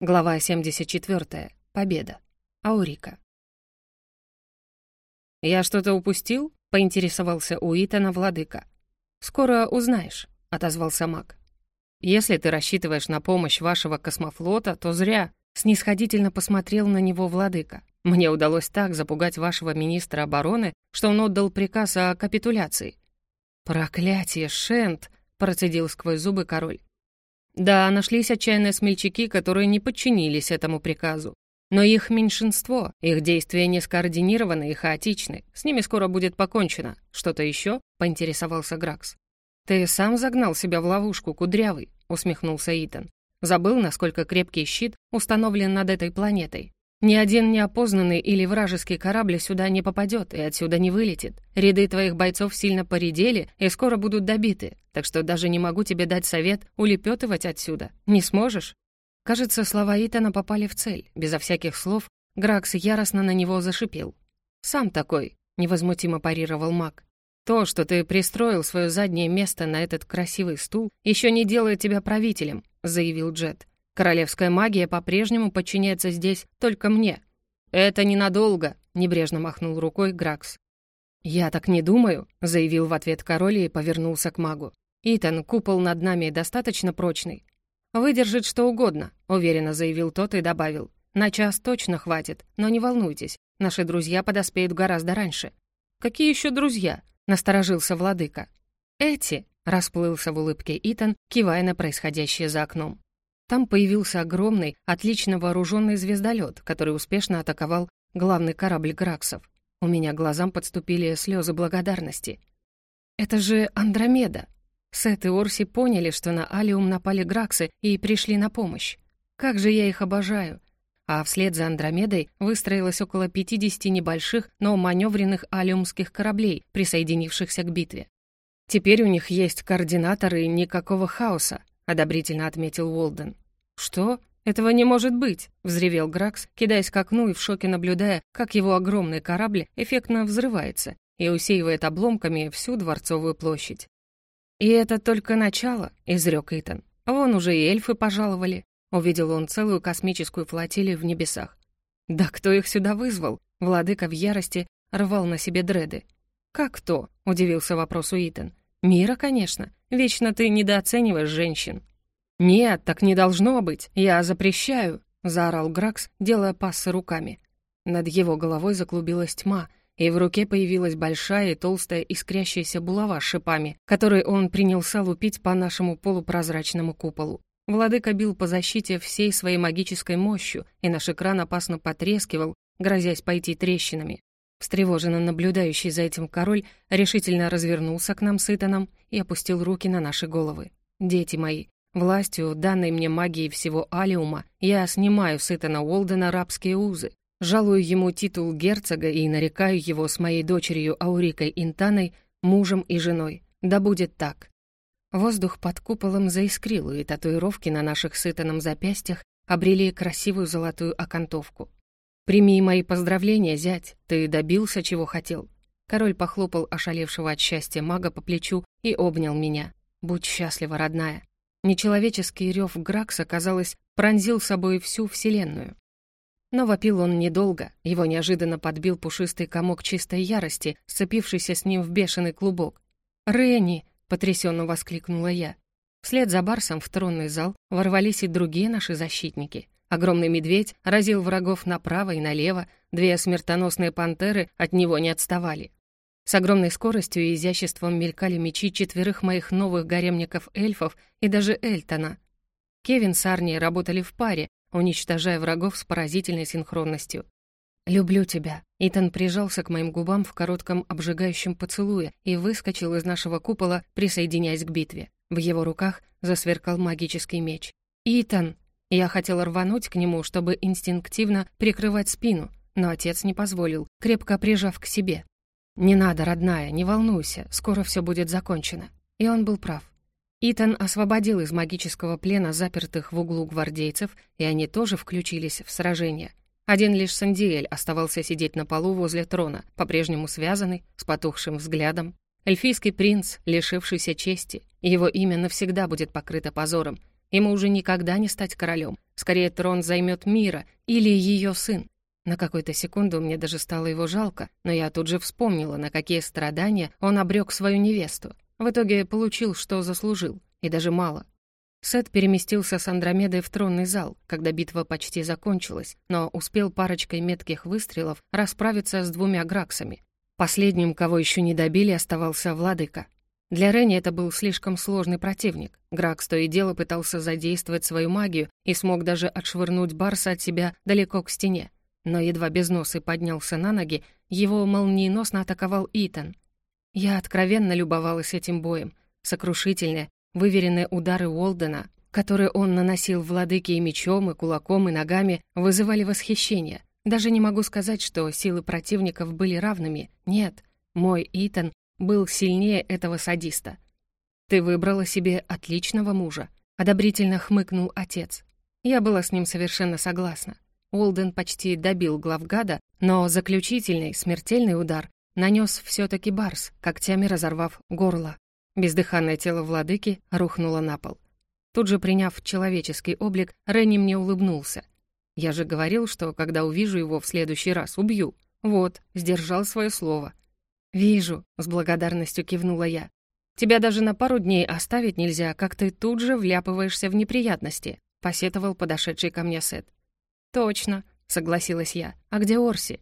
Глава 74. Победа. Аурика. «Я что-то упустил?» — поинтересовался у Итана владыка. «Скоро узнаешь», — отозвался маг. «Если ты рассчитываешь на помощь вашего космофлота, то зря», — снисходительно посмотрел на него владыка. «Мне удалось так запугать вашего министра обороны, что он отдал приказ о капитуляции». «Проклятие, Шент!» — процедил сквозь зубы король. Да, нашлись отчаянные смельчаки, которые не подчинились этому приказу. Но их меньшинство, их действия не скоординированы и хаотичны. С ними скоро будет покончено. Что-то еще? поинтересовался Гракс. «Ты сам загнал себя в ловушку, кудрявый», — усмехнулся Итан. «Забыл, насколько крепкий щит установлен над этой планетой. Ни один неопознанный или вражеский корабль сюда не попадет и отсюда не вылетит. Ряды твоих бойцов сильно поредели и скоро будут добиты, так что даже не могу тебе дать совет улепетывать отсюда. Не сможешь?» Кажется, слова Итана попали в цель. Безо всяких слов Гракс яростно на него зашипел. «Сам такой», — невозмутимо парировал маг. «То, что ты пристроил свое заднее место на этот красивый стул, еще не делает тебя правителем», — заявил Джет. Королевская магия по-прежнему подчиняется здесь только мне. Это ненадолго, небрежно махнул рукой Гракс. Я так не думаю, заявил в ответ король и повернулся к магу. Итан, купол над нами достаточно прочный. Выдержит что угодно, уверенно заявил тот и добавил. На час точно хватит, но не волнуйтесь, наши друзья подоспеют гораздо раньше. Какие еще друзья? насторожился владыка. Эти, расплылся в улыбке Итан, кивая на происходящее за окном. Там появился огромный, отлично вооруженный звездолет, который успешно атаковал главный корабль Граксов. У меня глазам подступили слезы благодарности. «Это же Андромеда!» Сет и Орси поняли, что на Алиум напали Граксы и пришли на помощь. Как же я их обожаю! А вслед за Андромедой выстроилось около 50 небольших, но маневренных алиумских кораблей, присоединившихся к битве. Теперь у них есть координаторы и никакого хаоса одобрительно отметил Уолден. «Что? Этого не может быть!» — взревел Гракс, кидаясь к окну и в шоке наблюдая, как его огромный корабль эффектно взрывается и усеивает обломками всю Дворцовую площадь. «И это только начало», — изрек Итан. «Вон уже и эльфы пожаловали». Увидел он целую космическую флотилию в небесах. «Да кто их сюда вызвал?» Владыка в ярости рвал на себе дреды. «Как кто?» — удивился вопросу Итан. «Мира, конечно. Вечно ты недооцениваешь женщин». «Нет, так не должно быть. Я запрещаю», — заорал Гракс, делая пассы руками. Над его головой заклубилась тьма, и в руке появилась большая и толстая искрящаяся булава с шипами, которой он принялся лупить по нашему полупрозрачному куполу. Владыка бил по защите всей своей магической мощью, и наш экран опасно потрескивал, грозясь пойти трещинами. Встревоженно наблюдающий за этим король решительно развернулся к нам с Итаном и опустил руки на наши головы. «Дети мои, властью, данной мне магией всего Алиума, я снимаю с Итана Уолдена рабские узы, жалую ему титул герцога и нарекаю его с моей дочерью Аурикой Интаной мужем и женой. Да будет так». Воздух под куполом заискрил, и татуировки на наших с Итаном запястьях обрели красивую золотую окантовку. «Прими мои поздравления, зять, ты добился, чего хотел». Король похлопал ошалевшего от счастья мага по плечу и обнял меня. «Будь счастлива, родная». Нечеловеческий рев Гракса, казалось, пронзил собой всю Вселенную. Но вопил он недолго, его неожиданно подбил пушистый комок чистой ярости, сцепившийся с ним в бешеный клубок. «Ренни!» — потрясенно воскликнула я. Вслед за Барсом в тронный зал ворвались и другие наши защитники. Огромный медведь разил врагов направо и налево, две смертоносные пантеры от него не отставали. С огромной скоростью и изяществом мелькали мечи четверых моих новых гаремников-эльфов и даже Эльтона. Кевин с Арни работали в паре, уничтожая врагов с поразительной синхронностью. «Люблю тебя». Итан прижался к моим губам в коротком обжигающем поцелуе и выскочил из нашего купола, присоединяясь к битве. В его руках засверкал магический меч. «Итан!» Я хотела рвануть к нему, чтобы инстинктивно прикрывать спину, но отец не позволил, крепко прижав к себе. «Не надо, родная, не волнуйся, скоро все будет закончено». И он был прав. Итан освободил из магического плена запертых в углу гвардейцев, и они тоже включились в сражение. Один лишь Сандиэль оставался сидеть на полу возле трона, по-прежнему связанный, с потухшим взглядом. Эльфийский принц, лишившийся чести, его имя навсегда будет покрыто позором, Ему уже никогда не стать королем. Скорее, трон займет мира или ее сын. На какую-то секунду мне даже стало его жалко, но я тут же вспомнила, на какие страдания он обрек свою невесту. В итоге получил, что заслужил, и даже мало. Сет переместился с Андромедой в тронный зал, когда битва почти закончилась, но успел парочкой метких выстрелов расправиться с двумя граксами. Последним, кого еще не добили, оставался Владыка. Для Ренни это был слишком сложный противник. Гракс то и дело пытался задействовать свою магию и смог даже отшвырнуть Барса от себя далеко к стене но едва безносый поднялся на ноги, его молниеносно атаковал Итан. Я откровенно любовалась этим боем. Сокрушительные, выверенные удары Уолдена, которые он наносил владыке и мечом, и кулаком, и ногами, вызывали восхищение. Даже не могу сказать, что силы противников были равными. Нет, мой Итан был сильнее этого садиста. «Ты выбрала себе отличного мужа», — одобрительно хмыкнул отец. Я была с ним совершенно согласна. Уолден почти добил главгада, но заключительный, смертельный удар нанес все таки Барс, когтями разорвав горло. Бездыханное тело владыки рухнуло на пол. Тут же приняв человеческий облик, Ренни мне улыбнулся. «Я же говорил, что, когда увижу его в следующий раз, убью. Вот, сдержал свое слово». «Вижу», — с благодарностью кивнула я. «Тебя даже на пару дней оставить нельзя, как ты тут же вляпываешься в неприятности», — посетовал подошедший ко мне Сет. «Точно», — согласилась я. «А где Орси?»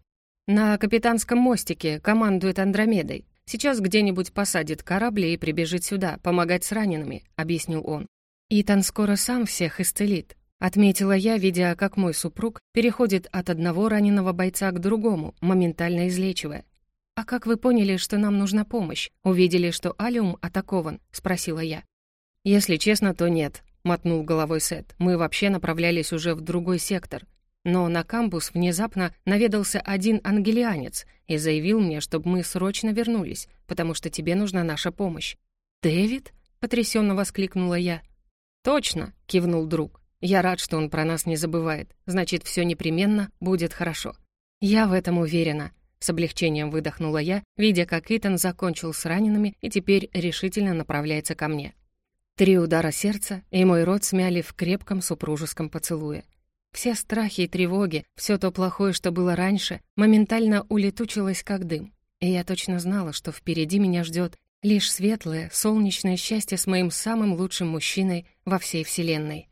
«На капитанском мостике, командует Андромедой. Сейчас где-нибудь посадит корабли и прибежит сюда, помогать с ранеными», — объяснил он. «Итан скоро сам всех исцелит», — отметила я, видя, как мой супруг переходит от одного раненого бойца к другому, моментально излечивая. «А как вы поняли, что нам нужна помощь? Увидели, что Алиум атакован?» — спросила я. «Если честно, то нет», — мотнул головой Сет. «Мы вообще направлялись уже в другой сектор. Но на кампус внезапно наведался один ангелианец и заявил мне, чтобы мы срочно вернулись, потому что тебе нужна наша помощь. «Дэвид?» — потрясенно воскликнула я. «Точно!» — кивнул друг. «Я рад, что он про нас не забывает. Значит, все непременно будет хорошо». «Я в этом уверена», — с облегчением выдохнула я, видя, как Итан закончил с ранеными и теперь решительно направляется ко мне. Три удара сердца, и мой рот смяли в крепком супружеском поцелуе. Все страхи и тревоги, все то плохое, что было раньше, моментально улетучилось как дым. И я точно знала, что впереди меня ждет лишь светлое, солнечное счастье с моим самым лучшим мужчиной во всей Вселенной.